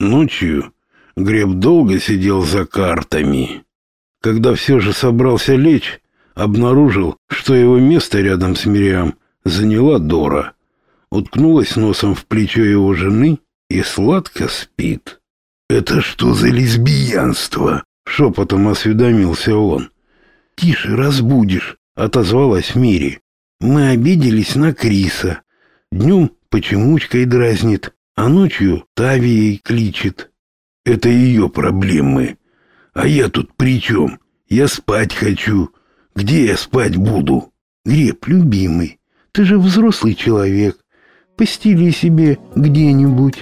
Ночью Греб долго сидел за картами. Когда все же собрался лечь, обнаружил, что его место рядом с Мириам заняла Дора. Уткнулась носом в плечо его жены и сладко спит. «Это что за лесбиянство?» — шепотом осведомился он. «Тише, разбудишь», — отозвалась Мири. «Мы обиделись на Криса. Днем почемучкой дразнит, а ночью Тавией кличет. Это ее проблемы. А я тут при чем? Я спать хочу. Где я спать буду? Греб, любимый, ты же взрослый человек. Постели себе где-нибудь».